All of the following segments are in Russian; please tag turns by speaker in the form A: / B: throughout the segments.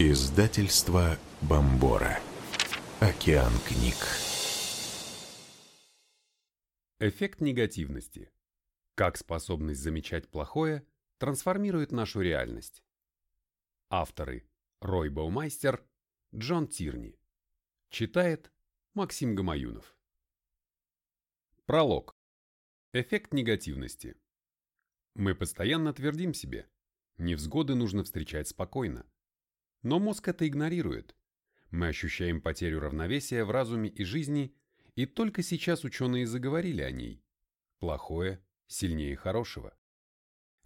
A: Издательство Бомбора. Океан книг.
B: Эффект негативности. Как способность замечать плохое трансформирует нашу реальность. Авторы Рой Баумайстер, Джон Тирни. Читает Максим Гамаюнов. Пролог. Эффект негативности. Мы постоянно твердим себе, невзгоды нужно встречать спокойно. Но мозг это игнорирует. Мы ощущаем потерю равновесия в разуме и жизни, и только сейчас ученые заговорили о ней. Плохое сильнее хорошего.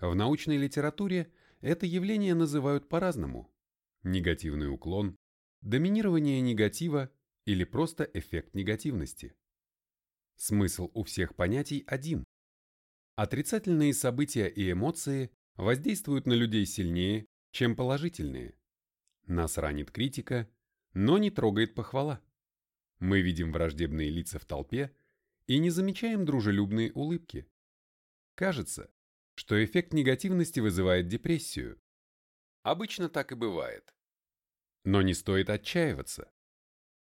B: В научной литературе это явление называют по-разному. Негативный уклон, доминирование негатива или просто эффект негативности. Смысл у всех понятий один. Отрицательные события и эмоции воздействуют на людей сильнее, чем положительные. Нас ранит критика, но не трогает похвала. Мы видим враждебные лица в толпе и не замечаем дружелюбные улыбки. Кажется, что эффект негативности вызывает депрессию. Обычно так и бывает. Но не стоит отчаиваться.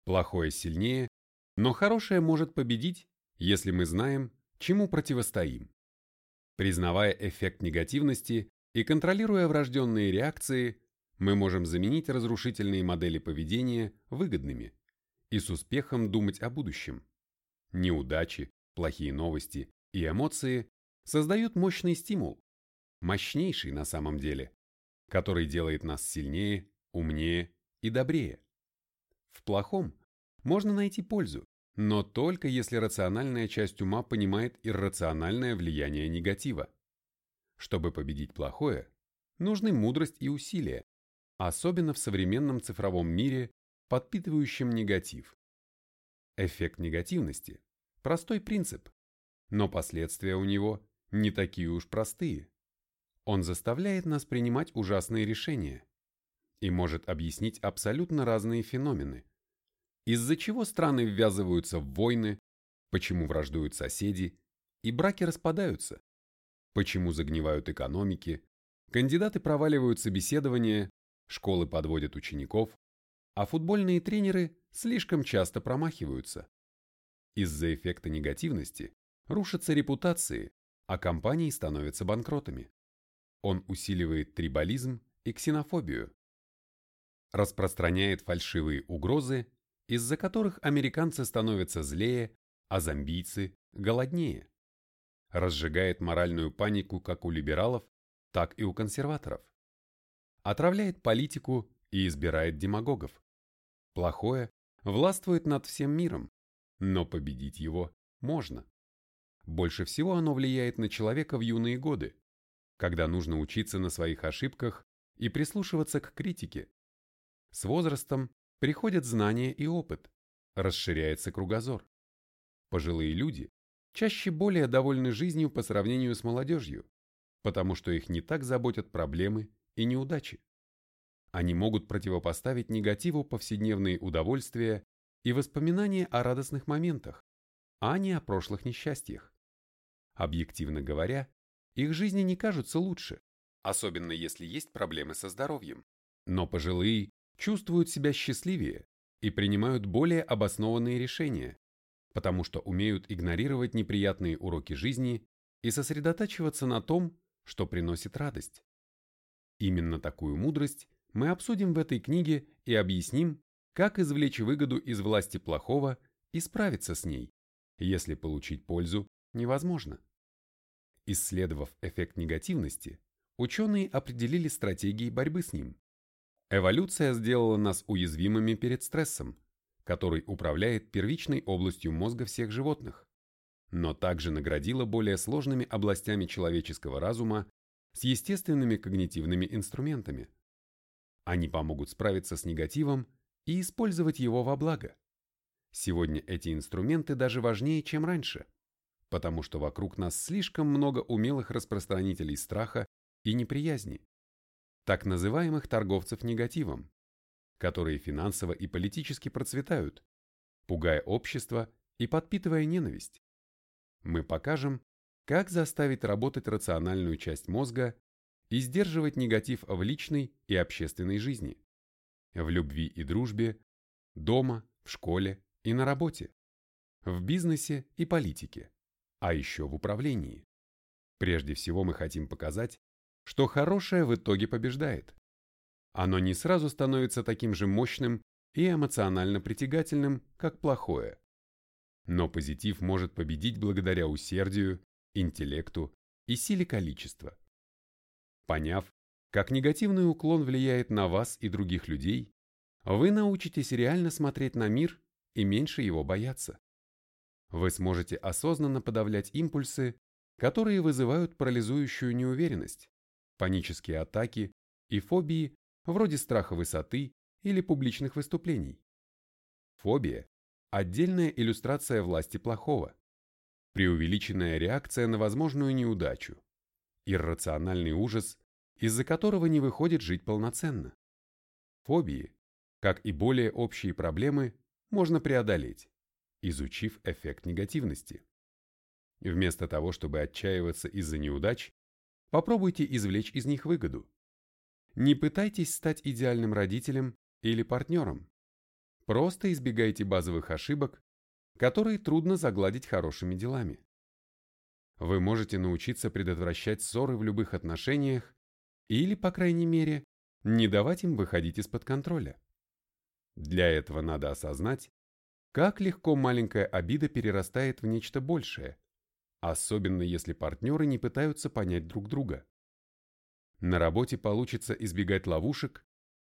B: Плохое сильнее, но хорошее может победить, если мы знаем, чему противостоим. Признавая эффект негативности и контролируя врожденные реакции, мы можем заменить разрушительные модели поведения выгодными и с успехом думать о будущем. Неудачи, плохие новости и эмоции создают мощный стимул, мощнейший на самом деле, который делает нас сильнее, умнее и добрее. В плохом можно найти пользу, но только если рациональная часть ума понимает иррациональное влияние негатива. Чтобы победить плохое, нужны мудрость и усилия, особенно в современном цифровом мире, подпитывающем негатив. Эффект негативности – простой принцип, но последствия у него не такие уж простые. Он заставляет нас принимать ужасные решения и может объяснить абсолютно разные феномены. Из-за чего страны ввязываются в войны, почему враждуют соседи и браки распадаются, почему загнивают экономики, кандидаты проваливают собеседования школы подводят учеников, а футбольные тренеры слишком часто промахиваются. Из-за эффекта негативности рушатся репутации, а компании становятся банкротами. Он усиливает трибализм и ксенофобию. Распространяет фальшивые угрозы, из-за которых американцы становятся злее, а зомбийцы – голоднее. Разжигает моральную панику как у либералов, так и у консерваторов отравляет политику и избирает демагогов. Плохое властвует над всем миром, но победить его можно. Больше всего оно влияет на человека в юные годы, когда нужно учиться на своих ошибках и прислушиваться к критике. С возрастом приходят знания и опыт, расширяется кругозор. Пожилые люди чаще более довольны жизнью по сравнению с молодежью, потому что их не так заботят проблемы и неудачи. Они могут противопоставить негативу повседневные удовольствия и воспоминания о радостных моментах, а не о прошлых несчастьях. Объективно говоря, их жизни не кажутся лучше, особенно если есть проблемы со здоровьем. Но пожилые чувствуют себя счастливее и принимают более обоснованные решения, потому что умеют игнорировать неприятные уроки жизни и сосредотачиваться на том, что приносит радость. Именно такую мудрость мы обсудим в этой книге и объясним, как извлечь выгоду из власти плохого и справиться с ней, если получить пользу невозможно. Исследовав эффект негативности, ученые определили стратегии борьбы с ним. Эволюция сделала нас уязвимыми перед стрессом, который управляет первичной областью мозга всех животных, но также наградила более сложными областями человеческого разума с естественными когнитивными инструментами. Они помогут справиться с негативом и использовать его во благо. Сегодня эти инструменты даже важнее, чем раньше, потому что вокруг нас слишком много умелых распространителей страха и неприязни, так называемых торговцев негативом, которые финансово и политически процветают, пугая общество и подпитывая ненависть. Мы покажем, как заставить работать рациональную часть мозга и сдерживать негатив в личной и общественной жизни? в любви и дружбе, дома, в школе и на работе, в бизнесе и политике, а еще в управлении. Прежде всего мы хотим показать, что хорошее в итоге побеждает. Оно не сразу становится таким же мощным и эмоционально притягательным, как плохое. Но позитив может победить благодаря усердию, интеллекту и силе количества. Поняв, как негативный уклон влияет на вас и других людей, вы научитесь реально смотреть на мир и меньше его бояться. Вы сможете осознанно подавлять импульсы, которые вызывают парализующую неуверенность, панические атаки и фобии вроде страха высоты или публичных выступлений. Фобия – отдельная иллюстрация власти плохого, преувеличенная реакция на возможную неудачу, иррациональный ужас, из-за которого не выходит жить полноценно. Фобии, как и более общие проблемы, можно преодолеть, изучив эффект негативности. Вместо того, чтобы отчаиваться из-за неудач, попробуйте извлечь из них выгоду. Не пытайтесь стать идеальным родителем или партнером. Просто избегайте базовых ошибок, которые трудно загладить хорошими делами. Вы можете научиться предотвращать ссоры в любых отношениях или, по крайней мере, не давать им выходить из-под контроля. Для этого надо осознать, как легко маленькая обида перерастает в нечто большее, особенно если партнеры не пытаются понять друг друга. На работе получится избегать ловушек,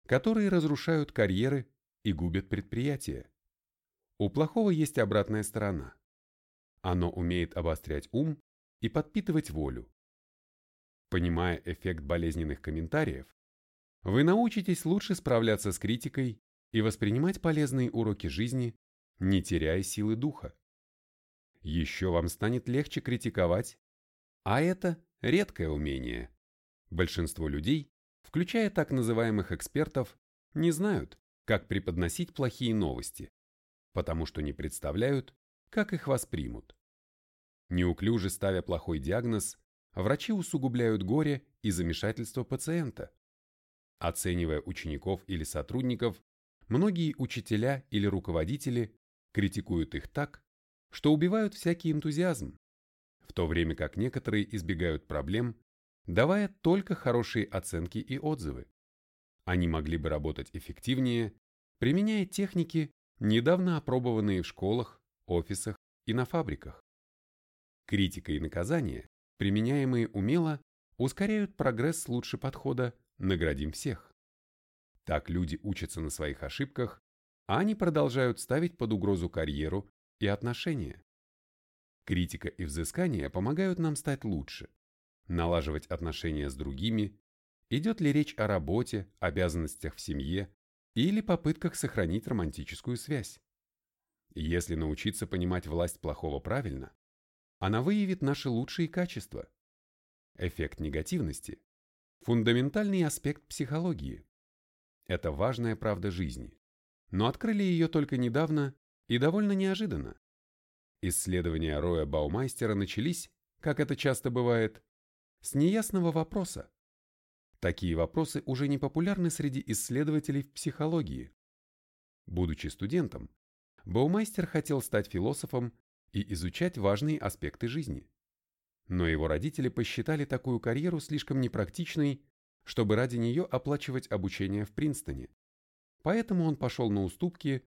B: которые разрушают карьеры и губят предприятия. У плохого есть обратная сторона. Оно умеет обострять ум и подпитывать волю. Понимая эффект болезненных комментариев, вы научитесь лучше справляться с критикой и воспринимать полезные уроки жизни, не теряя силы духа. Еще вам станет легче критиковать, а это редкое умение. Большинство людей включая так называемых экспертов, не знают, как преподносить плохие новости, потому что не представляют, как их воспримут. Неуклюже ставя плохой диагноз, врачи усугубляют горе и замешательство пациента. Оценивая учеников или сотрудников, многие учителя или руководители критикуют их так, что убивают всякий энтузиазм, в то время как некоторые избегают проблем давая только хорошие оценки и отзывы. Они могли бы работать эффективнее, применяя техники, недавно опробованные в школах, офисах и на фабриках. Критика и наказание, применяемые умело, ускоряют прогресс лучше подхода «наградим всех». Так люди учатся на своих ошибках, а они продолжают ставить под угрозу карьеру и отношения. Критика и взыскание помогают нам стать лучше, налаживать отношения с другими, идет ли речь о работе, обязанностях в семье или попытках сохранить романтическую связь. Если научиться понимать власть плохого правильно, она выявит наши лучшие качества. Эффект негативности – фундаментальный аспект психологии. Это важная правда жизни, но открыли ее только недавно и довольно неожиданно. Исследования Роя Баумайстера начались, как это часто бывает, с неясного вопроса. Такие вопросы уже не популярны среди исследователей в психологии. Будучи студентом, Баумайстер хотел стать философом и изучать важные аспекты жизни. Но его родители посчитали такую карьеру слишком непрактичной, чтобы ради нее оплачивать обучение в Принстоне. Поэтому он пошел на уступки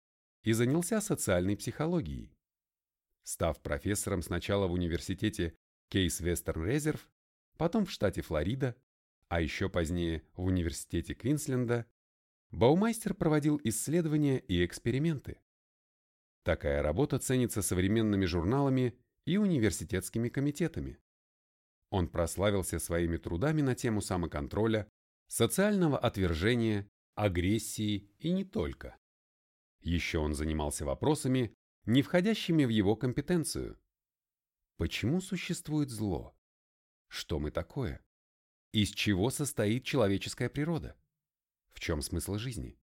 B: и занялся социальной психологией. Став профессором сначала в университете Кейс Вестерн Резерв, потом в штате Флорида, а еще позднее в университете Квинсленда, Баумайстер проводил исследования и эксперименты. Такая работа ценится современными журналами и университетскими комитетами. Он прославился своими трудами на тему самоконтроля, социального отвержения, агрессии и не только. Еще он занимался вопросами, не входящими в его компетенцию. Почему существует зло? Что мы такое? Из чего состоит человеческая природа? В чем смысл жизни?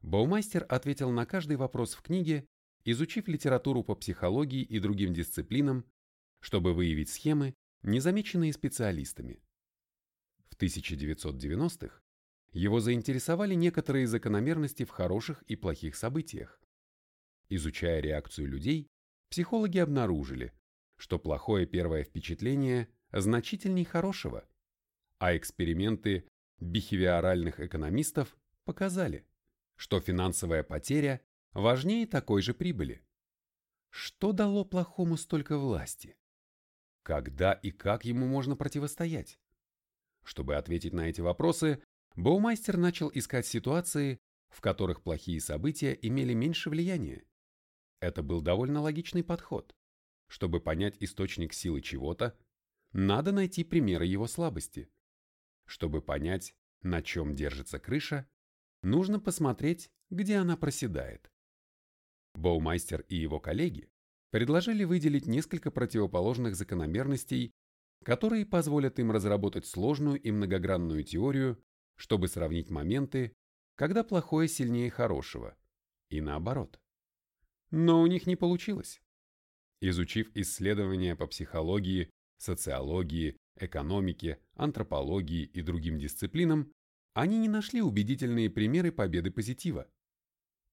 B: Баумайстер ответил на каждый вопрос в книге, изучив литературу по психологии и другим дисциплинам, чтобы выявить схемы, незамеченные специалистами. В 1990-х его заинтересовали некоторые закономерности в хороших и плохих событиях. Изучая реакцию людей, психологи обнаружили, что плохое первое впечатление значительней хорошего, а эксперименты бихевиоральных экономистов показали, что финансовая потеря важнее такой же прибыли. Что дало плохому столько власти? Когда и как ему можно противостоять? Чтобы ответить на эти вопросы, Баумайстер начал искать ситуации, в которых плохие события имели меньше влияния. Это был довольно логичный подход. Чтобы понять источник силы чего-то, надо найти примеры его слабости. Чтобы понять, на чем держится крыша, нужно посмотреть, где она проседает. Боумайстер и его коллеги предложили выделить несколько противоположных закономерностей, которые позволят им разработать сложную и многогранную теорию, чтобы сравнить моменты, когда плохое сильнее хорошего, и наоборот. Но у них не получилось. Изучив исследования по психологии, социологии, экономике, антропологии и другим дисциплинам, они не нашли убедительные примеры победы позитива.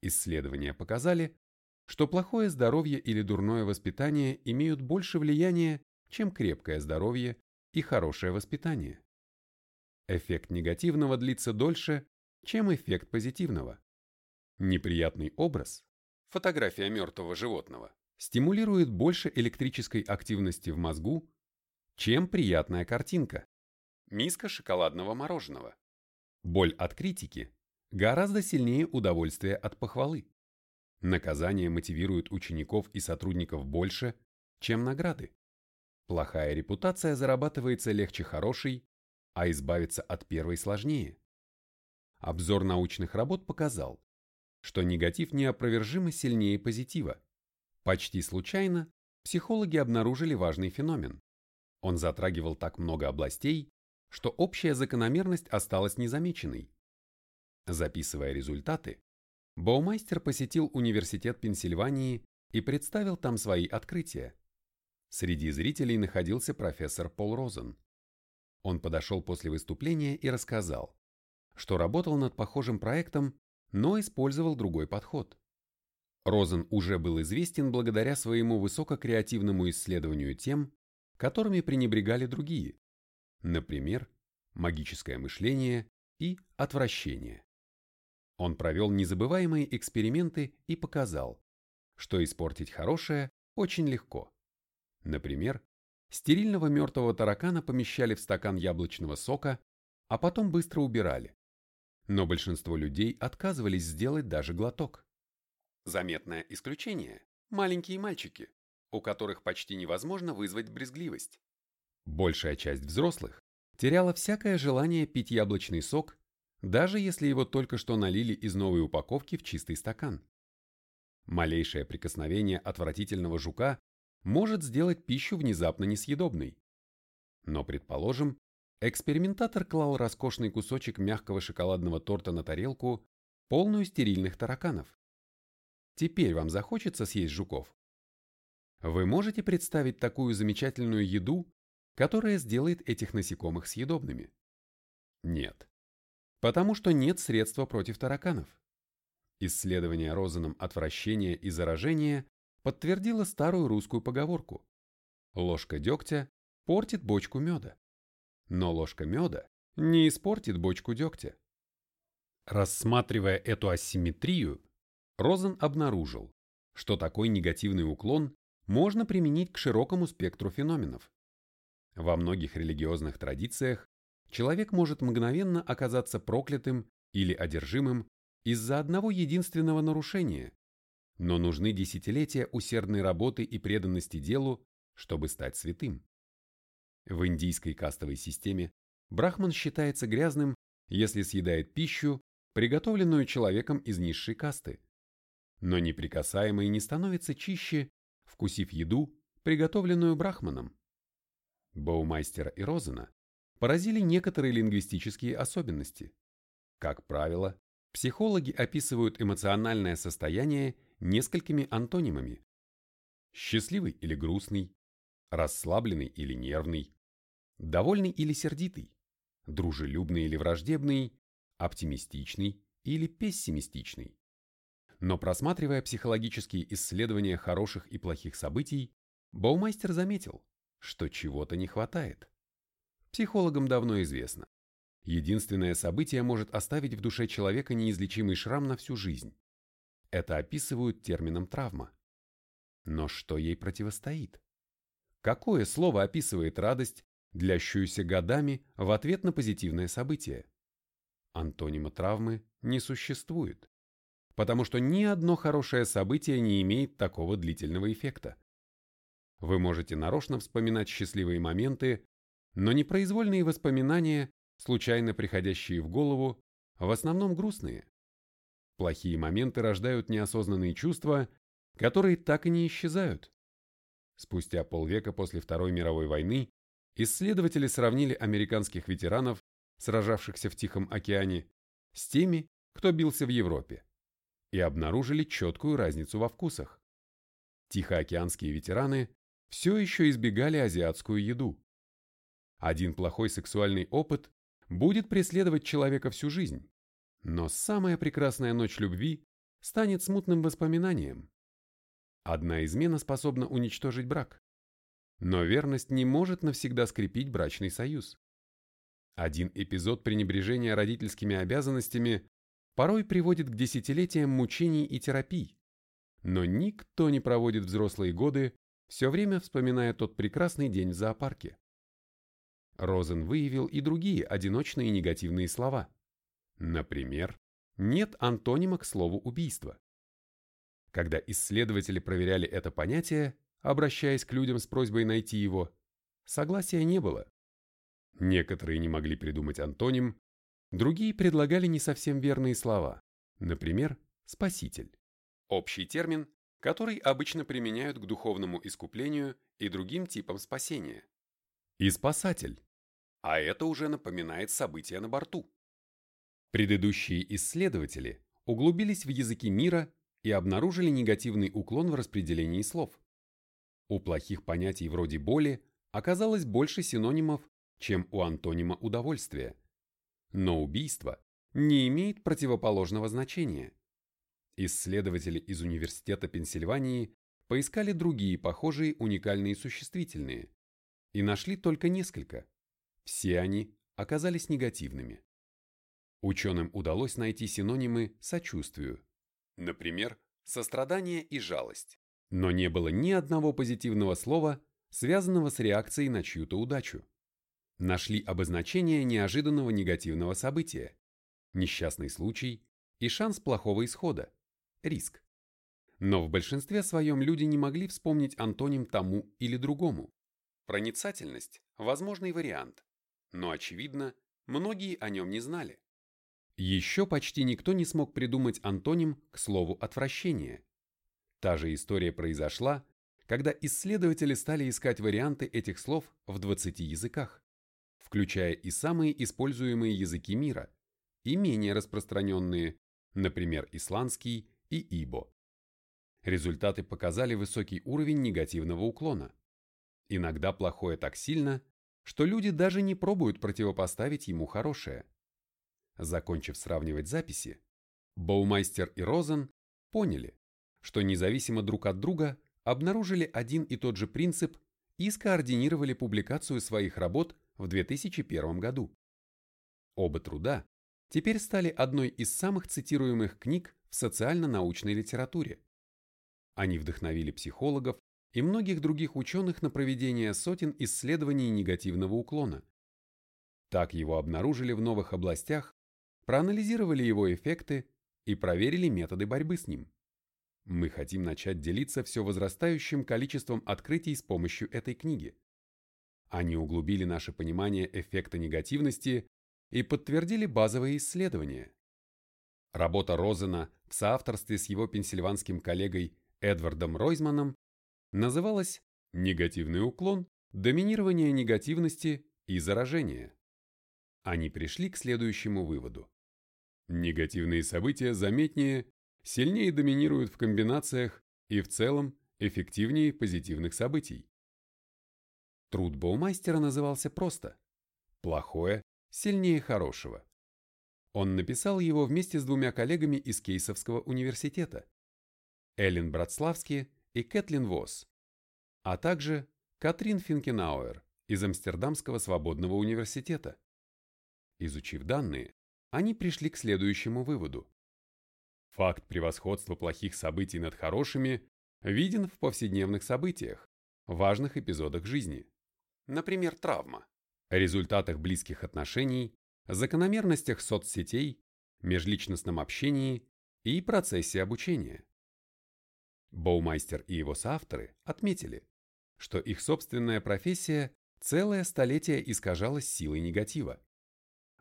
B: Исследования показали, что плохое здоровье или дурное воспитание имеют больше влияния, чем крепкое здоровье и хорошее воспитание. Эффект негативного длится дольше, чем эффект позитивного. Неприятный образ, фотография мертвого животного, стимулирует больше электрической активности в мозгу, чем приятная картинка, миска шоколадного мороженого. Боль от критики гораздо сильнее удовольствия от похвалы. Наказание мотивирует учеников и сотрудников больше, чем награды. Плохая репутация зарабатывается легче хорошей, а избавиться от первой сложнее. Обзор научных работ показал, что негатив неопровержимо сильнее позитива. Почти случайно психологи обнаружили важный феномен. Он затрагивал так много областей, что общая закономерность осталась незамеченной. Записывая результаты, Баумайстер посетил Университет Пенсильвании и представил там свои открытия. Среди зрителей находился профессор Пол Розен. Он подошел после выступления и рассказал, что работал над похожим проектом, но использовал другой подход. Розен уже был известен благодаря своему высококреативному исследованию тем, которыми пренебрегали другие, например, магическое мышление и отвращение. Он провел незабываемые эксперименты и показал, что испортить хорошее очень легко. Например, стерильного мертвого таракана помещали в стакан яблочного сока, а потом быстро убирали. Но большинство людей отказывались сделать даже глоток. Заметное исключение – маленькие мальчики, у которых почти невозможно вызвать брезгливость. Большая часть взрослых теряла всякое желание пить яблочный сок даже если его только что налили из новой упаковки в чистый стакан. Малейшее прикосновение отвратительного жука может сделать пищу внезапно несъедобной. Но, предположим, экспериментатор клал роскошный кусочек мягкого шоколадного торта на тарелку, полную стерильных тараканов. Теперь вам захочется съесть жуков? Вы можете представить такую замечательную еду, которая сделает этих насекомых съедобными? Нет. Потому что нет средства против тараканов. Исследование Розеном отвращения и заражения подтвердило старую русскую поговорку. Ложка дегтя портит бочку меда. Но ложка меда не испортит бочку дегтя. Рассматривая эту асимметрию, Розен обнаружил, что такой негативный уклон можно применить к широкому спектру феноменов. Во многих религиозных традициях человек может мгновенно оказаться проклятым или одержимым из-за одного единственного нарушения, но нужны десятилетия усердной работы и преданности делу, чтобы стать святым. В индийской кастовой системе брахман считается грязным, если съедает пищу, приготовленную человеком из низшей касты. Но неприкасаемый не становится чище, вкусив еду, приготовленную брахманом. Боумайстера и Розена поразили некоторые лингвистические особенности. Как правило, психологи описывают эмоциональное состояние несколькими антонимами. Счастливый или грустный, расслабленный или нервный, довольный или сердитый, дружелюбный или враждебный, оптимистичный или пессимистичный. Но просматривая психологические исследования хороших и плохих событий, Баумайстер заметил, что чего-то не хватает. Психологам давно известно. Единственное событие может оставить в душе человека неизлечимый шрам на всю жизнь. Это описывают термином травма. Но что ей противостоит? Какое слово описывает радость, длящуюся годами в ответ на позитивное событие? Антонима травмы не существует, потому что ни одно хорошее событие не имеет такого длительного эффекта. Вы можете нарочно вспоминать счастливые моменты, но непроизвольные воспоминания, случайно приходящие в голову, в основном грустные. Плохие моменты рождают неосознанные чувства, которые так и не исчезают. Спустя полвека после Второй мировой войны исследователи сравнили американских ветеранов, сражавшихся в Тихом океане, с теми, кто бился в Европе, и обнаружили четкую разницу во вкусах. Тихоокеанские ветераны все еще избегали азиатскую еду. Один плохой сексуальный опыт будет преследовать человека всю жизнь, но самая прекрасная ночь любви станет смутным воспоминанием. Одна измена способна уничтожить брак. Но верность не может навсегда скрепить брачный союз. Один эпизод пренебрежения родительскими обязанностями порой приводит к десятилетиям мучений и терапий. Но никто не проводит взрослые годы, все время вспоминая тот прекрасный день в зоопарке. Розен выявил и другие одиночные негативные слова. Например, нет антонима к слову убийство. Когда исследователи проверяли это понятие, обращаясь к людям с просьбой найти его, согласия не было. Некоторые не могли придумать антоним, другие предлагали не совсем верные слова, например, «спаситель». Общий термин, который обычно применяют к духовному искуплению и другим типам спасения. И спасатель. А это уже напоминает события на борту. Предыдущие исследователи углубились в языки мира и обнаружили негативный уклон в распределении слов. У плохих понятий вроде боли оказалось больше синонимов, чем у антонима удовольствия. Но убийство не имеет противоположного значения. Исследователи из Университета Пенсильвании поискали другие похожие уникальные существительные и нашли только несколько. Все они оказались негативными. Ученым удалось найти синонимы сочувствию, Например, сострадание и жалость. Но не было ни одного позитивного слова, связанного с реакцией на чью-то удачу. Нашли обозначение неожиданного негативного события, несчастный случай и шанс плохого исхода, риск. Но в большинстве своем люди не могли вспомнить антоним тому или другому. Проницательность – возможный вариант, но, очевидно, многие о нем не знали. Еще почти никто не смог придумать антоним к слову «отвращение». Та же история произошла, когда исследователи стали искать варианты этих слов в 20 языках, включая и самые используемые языки мира, и менее распространенные, например, исландский и ибо. Результаты показали высокий уровень негативного уклона. Иногда плохое так сильно, что люди даже не пробуют противопоставить ему хорошее. Закончив сравнивать записи, Боумайстер и Розен поняли, что независимо друг от друга обнаружили один и тот же принцип и скоординировали публикацию своих работ в 2001 году. Оба труда теперь стали одной из самых цитируемых книг в социально-научной литературе. Они вдохновили психологов и многих других ученых на проведение сотен исследований негативного уклона. Так его обнаружили в новых областях проанализировали его эффекты и проверили методы борьбы с ним. Мы хотим начать делиться все возрастающим количеством открытий с помощью этой книги. Они углубили наше понимание эффекта негативности и подтвердили базовые исследования. Работа Розена в соавторстве с его пенсильванским коллегой Эдвардом Ройзманом называлась «Негативный уклон, доминирование негативности и заражение». Они пришли к следующему выводу. Негативные события заметнее, сильнее доминируют в комбинациях и в целом эффективнее позитивных событий. Труд Боумайстера назывался просто «Плохое сильнее хорошего». Он написал его вместе с двумя коллегами из Кейсовского университета – Эллен Братславски и Кэтлин Восс, а также Катрин Финкенауэр из Амстердамского свободного университета. Изучив данные, они пришли к следующему выводу. Факт превосходства плохих событий над хорошими виден в повседневных событиях, важных эпизодах жизни. Например, травма, результатах близких отношений, закономерностях соцсетей, межличностном общении и процессе обучения. Боумайстер и его соавторы отметили, что их собственная профессия целое столетие искажалась силой негатива.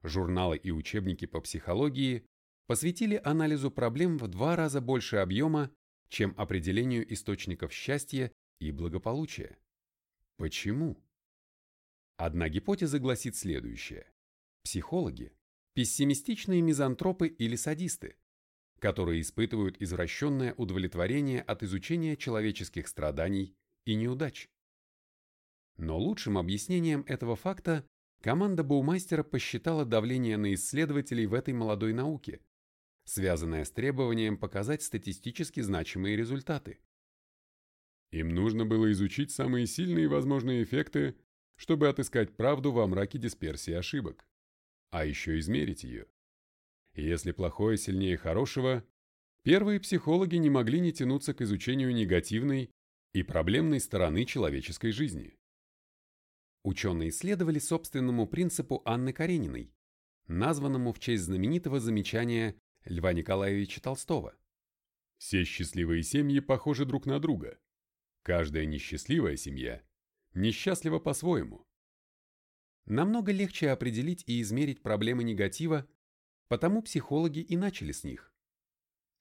B: Журналы и учебники по психологии посвятили анализу проблем в два раза больше объема, чем определению источников счастья и благополучия. Почему? Одна гипотеза гласит следующее. Психологи – пессимистичные мизантропы или садисты, которые испытывают извращенное удовлетворение от изучения человеческих страданий и неудач. Но лучшим объяснением этого факта команда Боумайстера посчитала давление на исследователей в этой молодой науке, связанное с требованием показать статистически значимые результаты. Им нужно было изучить самые сильные возможные эффекты, чтобы отыскать правду во мраке дисперсии ошибок, а еще измерить ее. Если плохое сильнее хорошего, первые психологи не могли не тянуться к изучению негативной и проблемной стороны человеческой жизни. Ученые исследовали собственному принципу Анны Карениной, названному в честь знаменитого замечания Льва Николаевича Толстого. Все счастливые семьи похожи друг на друга. Каждая несчастливая семья несчастлива по-своему. Намного легче определить и измерить проблемы негатива, потому психологи и начали с них.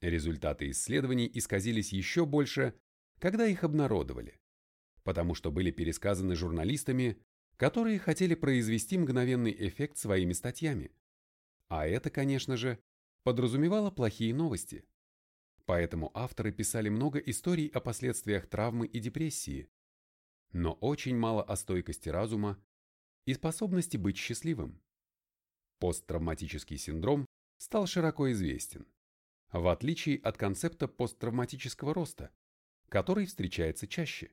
B: Результаты исследований исказились еще больше, когда их обнародовали, потому что были пересказаны журналистами которые хотели произвести мгновенный эффект своими статьями. А это, конечно же, подразумевало плохие новости. Поэтому авторы писали много историй о последствиях травмы и депрессии, но очень мало о стойкости разума и способности быть счастливым. Посттравматический синдром стал широко известен, в отличие от концепта посттравматического роста, который встречается чаще.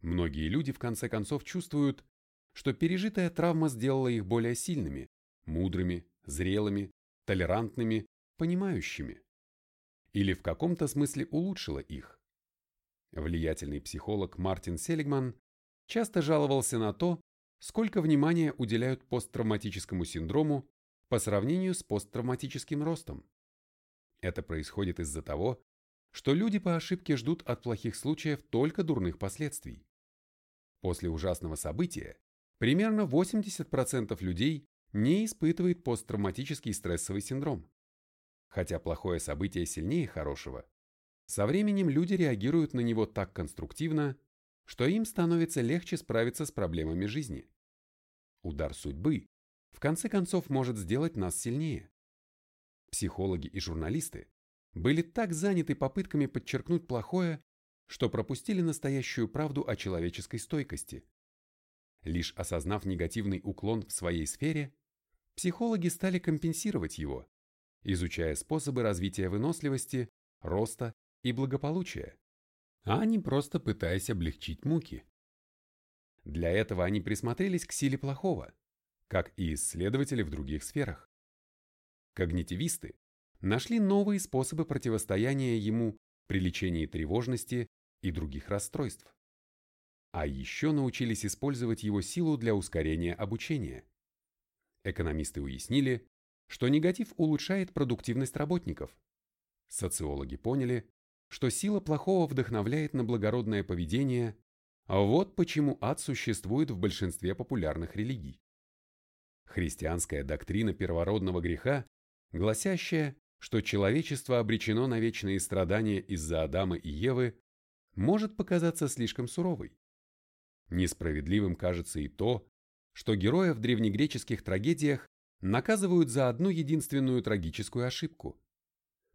B: Многие люди в конце концов чувствуют, что пережитая травма сделала их более сильными, мудрыми, зрелыми, толерантными, понимающими. Или в каком-то смысле улучшила их. Влиятельный психолог Мартин Селигман часто жаловался на то, сколько внимания уделяют посттравматическому синдрому по сравнению с посттравматическим ростом. Это происходит из-за того, что люди по ошибке ждут от плохих случаев только дурных последствий. После ужасного события Примерно 80% людей не испытывает посттравматический стрессовый синдром. Хотя плохое событие сильнее хорошего, со временем люди реагируют на него так конструктивно, что им становится легче справиться с проблемами жизни. Удар судьбы, в конце концов, может сделать нас сильнее. Психологи и журналисты были так заняты попытками подчеркнуть плохое, что пропустили настоящую правду о человеческой стойкости. Лишь осознав негативный уклон в своей сфере, психологи стали компенсировать его, изучая способы развития выносливости, роста и благополучия, а не просто пытаясь облегчить муки. Для этого они присмотрелись к силе плохого, как и исследователи в других сферах. Когнитивисты нашли новые способы противостояния ему при лечении тревожности и других расстройств а еще научились использовать его силу для ускорения обучения. Экономисты уяснили, что негатив улучшает продуктивность работников. Социологи поняли, что сила плохого вдохновляет на благородное поведение, а вот почему ад существует в большинстве популярных религий. Христианская доктрина первородного греха, гласящая, что человечество обречено на вечные страдания из-за Адама и Евы, может показаться слишком суровой. Несправедливым кажется и то, что героев в древнегреческих трагедиях наказывают за одну единственную трагическую ошибку.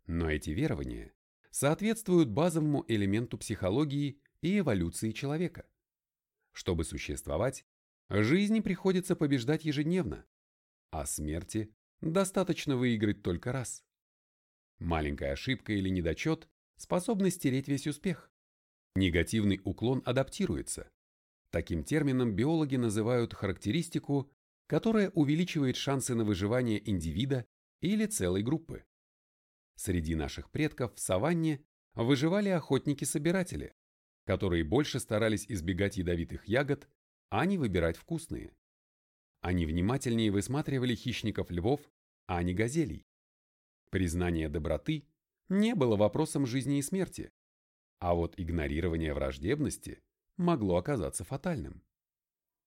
B: Но эти верования соответствуют базовому элементу психологии и эволюции человека. Чтобы существовать, жизни приходится побеждать ежедневно, а смерти достаточно выиграть только раз. Маленькая ошибка или недочет способны стереть весь успех. Негативный уклон адаптируется. Таким термином биологи называют характеристику, которая увеличивает шансы на выживание индивида или целой группы. Среди наших предков в саванне выживали охотники-собиратели, которые больше старались избегать ядовитых ягод, а не выбирать вкусные. Они внимательнее высматривали хищников львов, а не газелей. Признание доброты не было вопросом жизни и смерти, а вот игнорирование враждебности могло оказаться фатальным.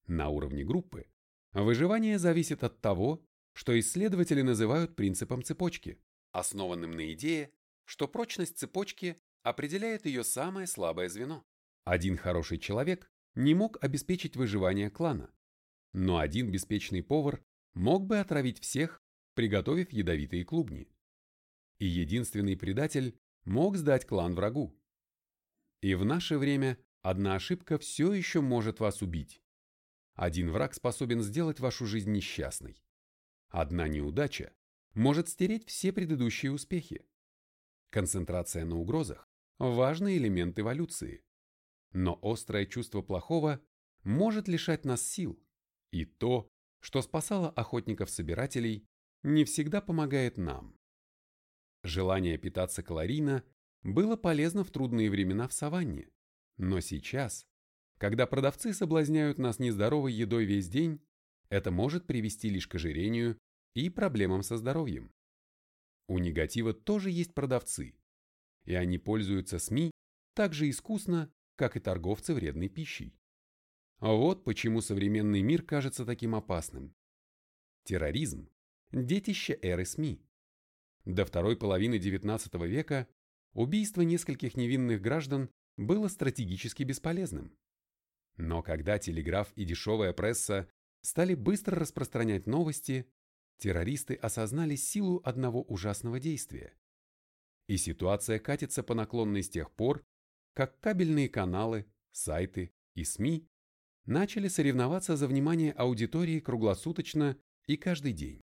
B: На уровне группы выживание зависит от того, что исследователи называют принципом цепочки, основанным на идее, что прочность цепочки определяет ее самое слабое звено. Один хороший человек не мог обеспечить выживание клана, но один беспечный повар мог бы отравить всех, приготовив ядовитые клубни. И единственный предатель мог сдать клан врагу. И в наше время одна ошибка все еще может вас убить. Один враг способен сделать вашу жизнь несчастной. Одна неудача может стереть все предыдущие успехи. Концентрация на угрозах – важный элемент эволюции. Но острое чувство плохого может лишать нас сил, и то, что спасало охотников-собирателей, не всегда помогает нам. Желание питаться калорийно было полезно в трудные времена в саванне, но сейчас, когда продавцы соблазняют нас нездоровой едой весь день, это может привести лишь к ожирению и проблемам со здоровьем. У негатива тоже есть продавцы, и они пользуются СМИ так же искусно, как и торговцы вредной пищей. Вот почему современный мир кажется таким опасным. Терроризм – детище эры СМИ. До второй половины XIX века убийство нескольких невинных граждан было стратегически бесполезным. Но когда телеграф и дешевая пресса стали быстро распространять новости, террористы осознали силу одного ужасного действия. И ситуация катится по наклонной с тех пор, как кабельные каналы, сайты и СМИ начали соревноваться за внимание аудитории круглосуточно и каждый день.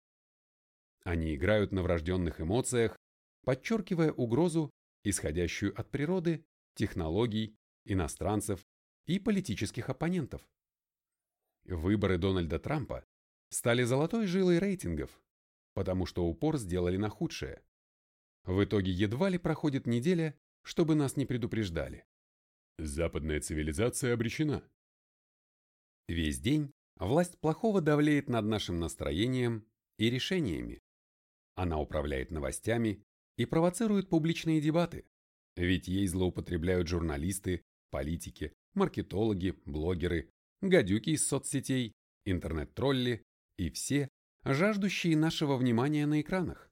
B: Они играют на врожденных эмоциях, подчеркивая угрозу, исходящую от природы, технологий, иностранцев и политических оппонентов. Выборы Дональда Трампа стали золотой жилой рейтингов, потому что упор сделали на худшее. В итоге едва ли проходит неделя, чтобы нас не предупреждали. Западная цивилизация обречена. Весь день власть плохого давлеет над нашим настроением и решениями. Она управляет новостями и провоцирует публичные дебаты, ведь ей злоупотребляют журналисты, политики, маркетологи, блогеры, гадюки из соцсетей, интернет-тролли и все, жаждущие нашего внимания на экранах.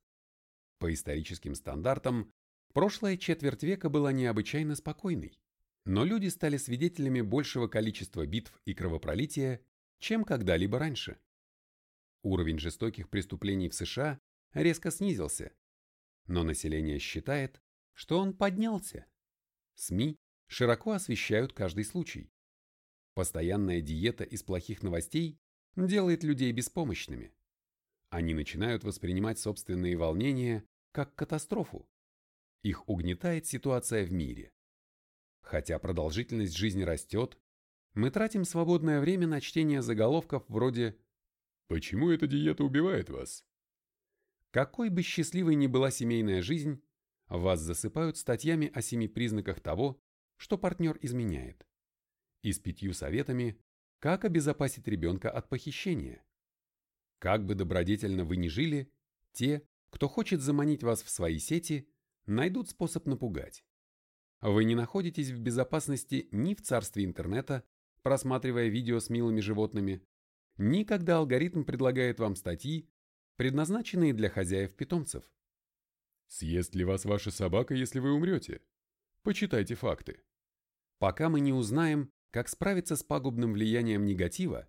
B: По историческим стандартам, прошлая четверть века была необычайно спокойной, но люди стали свидетелями большего количества битв и кровопролития, чем когда-либо раньше. Уровень жестоких преступлений в США резко снизился, но население считает, что он поднялся. СМИ широко освещают каждый случай. Постоянная диета из плохих новостей делает людей беспомощными. Они начинают воспринимать собственные волнения как катастрофу. Их угнетает ситуация в мире. Хотя продолжительность жизни растет, мы тратим свободное время на чтение заголовков вроде «Почему эта диета убивает вас?». Какой бы счастливой ни была семейная жизнь, вас засыпают статьями о семи признаках того, что партнер изменяет. И с пятью советами, как обезопасить ребенка от похищения. Как бы добродетельно вы ни жили, те, кто хочет заманить вас в свои сети, найдут способ напугать. Вы не находитесь в безопасности ни в царстве интернета, просматривая видео с милыми животными, ни когда алгоритм предлагает вам статьи, предназначенные для хозяев-питомцев. Съест ли вас ваша собака, если вы умрете? Почитайте факты. Пока мы не узнаем, как справиться с пагубным влиянием негатива,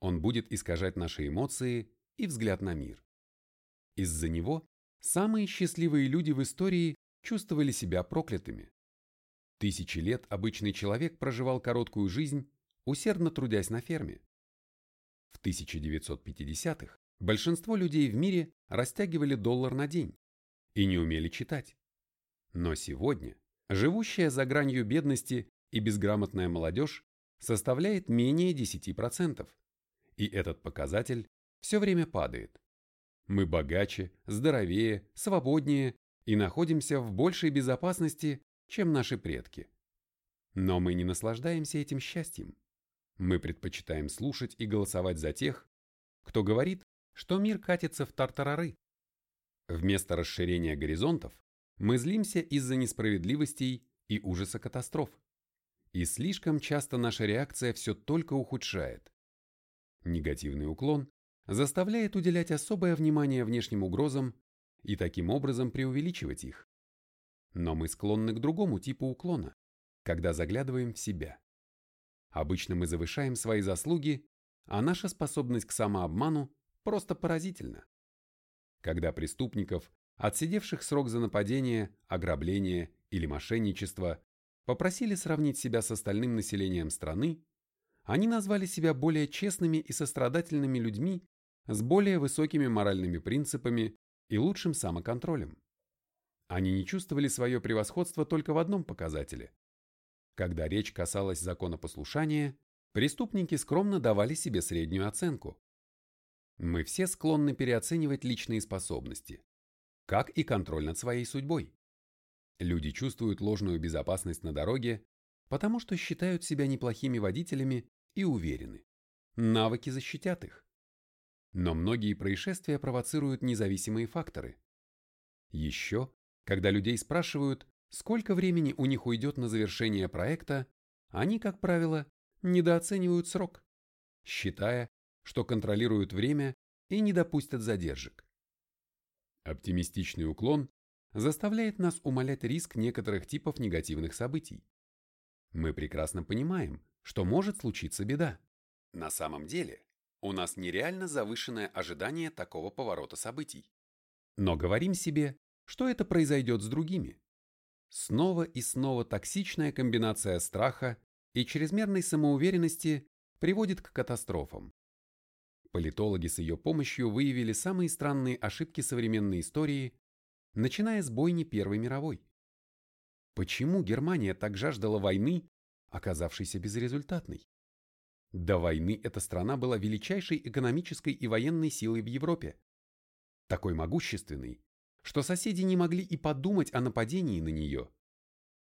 B: он будет искажать наши эмоции и взгляд на мир. Из-за него самые счастливые люди в истории чувствовали себя проклятыми. Тысячи лет обычный человек проживал короткую жизнь, усердно трудясь на ферме. В 1950-х Большинство людей в мире растягивали доллар на день и не умели читать. Но сегодня живущая за гранью бедности и безграмотная молодежь составляет менее 10%, и этот показатель все время падает. Мы богаче, здоровее, свободнее и находимся в большей безопасности, чем наши предки. Но мы не наслаждаемся этим счастьем. Мы предпочитаем слушать и голосовать за тех, кто говорит, что мир катится в тартарары. Вместо расширения горизонтов мы злимся из-за несправедливостей и ужаса катастроф. И слишком часто наша реакция все только ухудшает. Негативный уклон заставляет уделять особое внимание внешним угрозам и таким образом преувеличивать их. Но мы склонны к другому типу уклона, когда заглядываем в себя. Обычно мы завышаем свои заслуги, а наша способность к самообману просто поразительна. Когда преступников, отсидевших срок за нападение, ограбление или мошенничество, попросили сравнить себя с остальным населением страны, они назвали себя более честными и сострадательными людьми с более высокими моральными принципами и лучшим самоконтролем. Они не чувствовали свое превосходство только в одном показателе. Когда речь касалась законопослушания, преступники скромно давали себе среднюю оценку. Мы все склонны переоценивать личные способности, как и контроль над своей судьбой. Люди чувствуют ложную безопасность на дороге, потому что считают себя неплохими водителями и уверены. Навыки защитят их. Но многие происшествия провоцируют независимые факторы. Еще, когда людей спрашивают, сколько времени у них уйдет на завершение проекта, они, как правило, недооценивают срок, считая, что контролируют время и не допустят задержек. Оптимистичный уклон заставляет нас умалять риск некоторых типов негативных событий. Мы прекрасно понимаем, что может случиться беда. На самом деле, у нас нереально завышенное ожидание такого поворота событий. Но говорим себе, что это произойдет с другими. Снова и снова токсичная комбинация страха и чрезмерной самоуверенности приводит к катастрофам. Политологи с ее помощью выявили самые странные ошибки современной истории начиная с бойни Первой мировой. Почему Германия так жаждала войны, оказавшейся безрезультатной? До войны эта страна была величайшей экономической и военной силой в Европе. Такой могущественной, что соседи не могли и подумать о нападении на нее.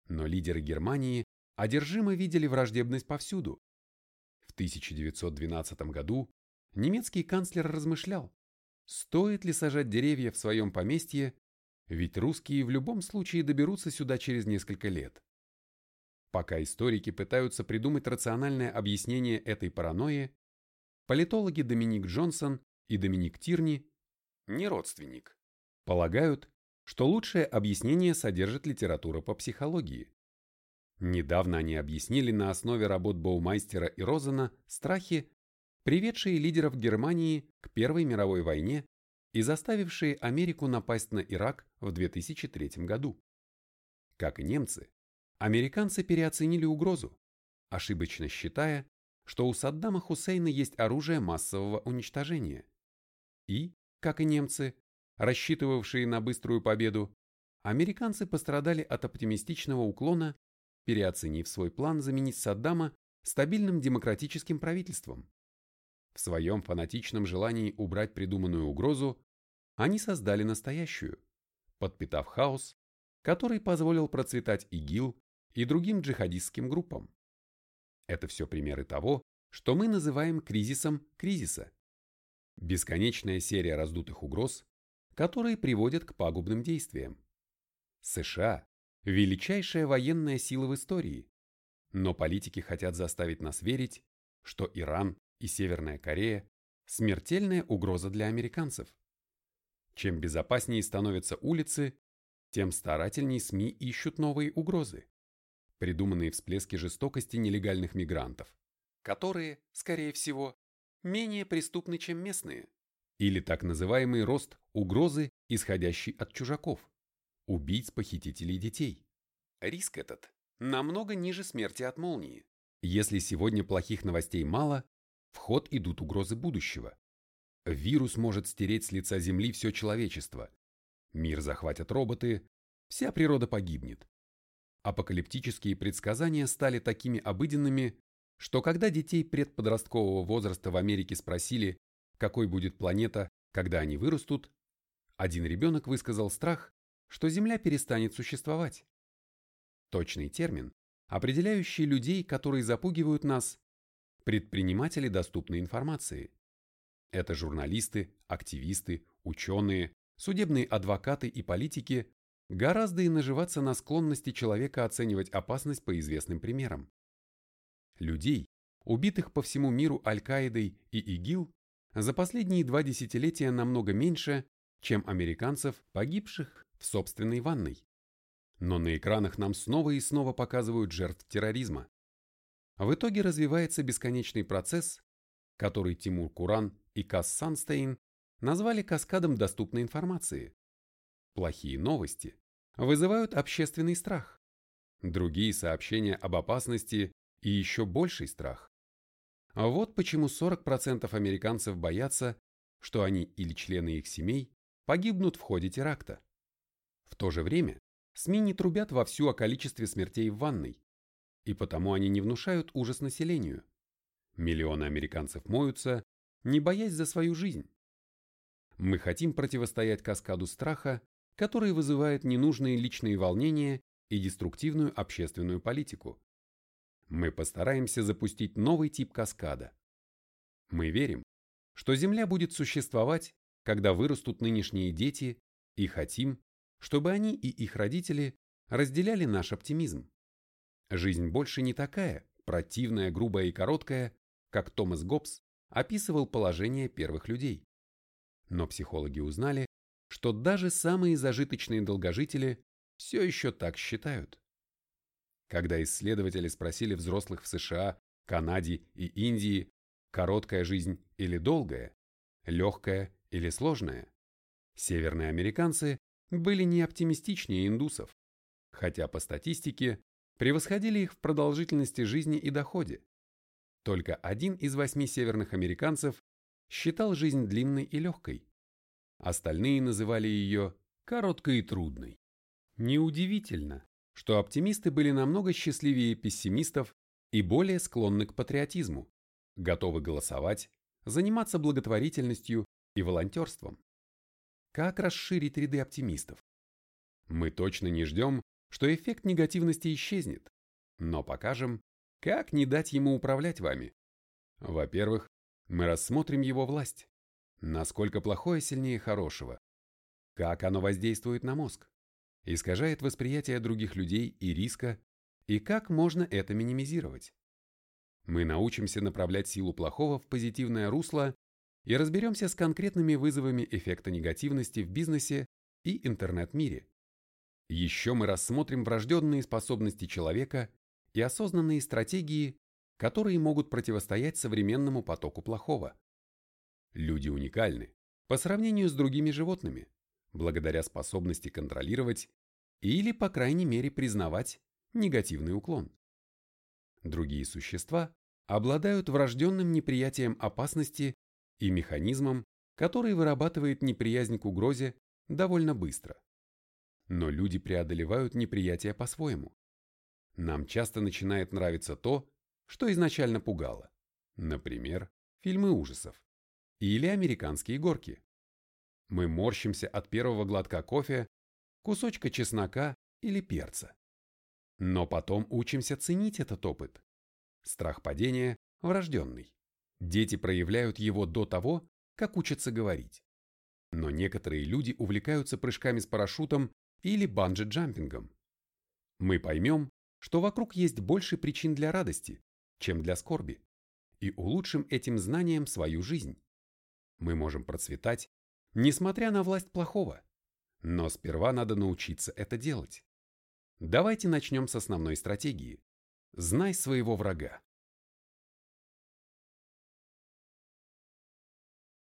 B: Но лидеры Германии одержимо видели враждебность повсюду. В 1912 году немецкий канцлер размышлял, стоит ли сажать деревья в своем поместье ведь русские в любом случае доберутся сюда через несколько лет. Пока историки пытаются придумать рациональное объяснение этой паранойи, политологи Доминик Джонсон и Доминик Тирни, не родственник, полагают, что лучшее объяснение содержит литература по психологии. Недавно они объяснили на основе работ Боумайстера и Розена страхи, приведшие лидеров Германии к Первой мировой войне и заставившие Америку напасть на Ирак в 2003 году. Как и немцы, американцы переоценили угрозу, ошибочно считая, что у Саддама Хусейна есть оружие массового уничтожения. И, как и немцы, рассчитывавшие на быструю победу, американцы пострадали от оптимистичного уклона, переоценив свой план заменить Саддама стабильным демократическим правительством. В своем фанатичном желании убрать придуманную угрозу, они создали настоящую, подпитав хаос, который позволил процветать ИГИЛ и другим джихадистским группам. Это все примеры того, что мы называем кризисом кризиса. Бесконечная серия раздутых угроз, которые приводят к пагубным действиям. США – величайшая военная сила в истории, но политики хотят заставить нас верить, что Иран и Северная Корея – смертельная угроза для американцев. Чем безопаснее становятся улицы, тем старательнее СМИ ищут новые угрозы. Придуманные всплески жестокости нелегальных мигрантов, которые, скорее всего, менее преступны, чем местные. Или так называемый рост угрозы, исходящей от чужаков, убийц, похитителей детей. Риск этот намного ниже смерти от молнии. Если сегодня плохих новостей мало, в ход идут угрозы будущего. Вирус может стереть с лица Земли все человечество. Мир захватят роботы, вся природа погибнет. Апокалиптические предсказания стали такими обыденными, что когда детей предподросткового возраста в Америке спросили, какой будет планета, когда они вырастут, один ребенок высказал страх, что Земля перестанет существовать. Точный термин, определяющий людей, которые запугивают нас, предприниматели доступной информации. Это журналисты, активисты, ученые, судебные адвокаты и политики, гораздо и наживаться на склонности человека оценивать опасность по известным примерам. Людей, убитых по всему миру Аль-Каидой и ИГИЛ, за последние два десятилетия намного меньше, чем американцев, погибших в собственной ванной. Но на экранах нам снова и снова показывают жертв терроризма. В итоге развивается бесконечный процесс, который Тимур Куран и Касс Санстейн назвали каскадом доступной информации. Плохие новости вызывают общественный страх. Другие сообщения об опасности и еще больший страх. А вот почему 40% американцев боятся, что они или члены их семей погибнут в ходе теракта. В то же время СМИ не трубят вовсю о количестве смертей в ванной, и потому они не внушают ужас населению. Миллионы американцев моются, не боясь за свою жизнь. Мы хотим противостоять каскаду страха, который вызывает ненужные личные волнения и деструктивную общественную политику. Мы постараемся запустить новый тип каскада. Мы верим, что Земля будет существовать, когда вырастут нынешние дети, и хотим, чтобы они и их родители разделяли наш оптимизм. Жизнь больше не такая, противная, грубая и короткая, как Томас Гоббс описывал положение первых людей. Но психологи узнали, что даже самые зажиточные долгожители все еще так считают. Когда исследователи спросили взрослых в США, Канаде и Индии, короткая жизнь или долгая, легкая или сложная, северные американцы были не оптимистичнее индусов, хотя по статистике превосходили их в продолжительности жизни и доходе. Только один из восьми северных американцев считал жизнь длинной и легкой. Остальные называли ее короткой и трудной. Неудивительно, что оптимисты были намного счастливее пессимистов и более склонны к патриотизму, готовы голосовать, заниматься благотворительностью и волонтерством. Как расширить ряды оптимистов? Мы точно не ждем, что эффект негативности исчезнет, но покажем, как не дать ему управлять вами. Во-первых, мы рассмотрим его власть. Насколько плохое сильнее хорошего. Как оно воздействует на мозг. Искажает восприятие других людей и риска, и как можно это минимизировать. Мы научимся направлять силу плохого в позитивное русло и разберемся с конкретными вызовами эффекта негативности в бизнесе и интернет-мире. Еще мы рассмотрим врожденные способности человека и осознанные стратегии, которые могут противостоять современному потоку плохого. Люди уникальны по сравнению с другими животными, благодаря способности контролировать или, по крайней мере, признавать негативный уклон. Другие существа обладают врожденным неприятием опасности и механизмом, который вырабатывает неприязнь к угрозе довольно быстро. Но люди преодолевают неприятие по-своему. Нам часто начинает нравиться то, что изначально пугало. Например, фильмы ужасов. Или американские горки. Мы морщимся от первого глотка кофе, кусочка чеснока или перца. Но потом учимся ценить этот опыт. Страх падения врожденный. Дети проявляют его до того, как учатся говорить. Но некоторые люди увлекаются прыжками с парашютом или банджи-джампингом. Мы поймем, что вокруг есть больше причин для радости, чем для скорби, и улучшим этим знанием свою жизнь. Мы можем процветать, несмотря на власть плохого. Но сперва надо научиться это делать. Давайте начнем с основной стратегии. Знай своего врага.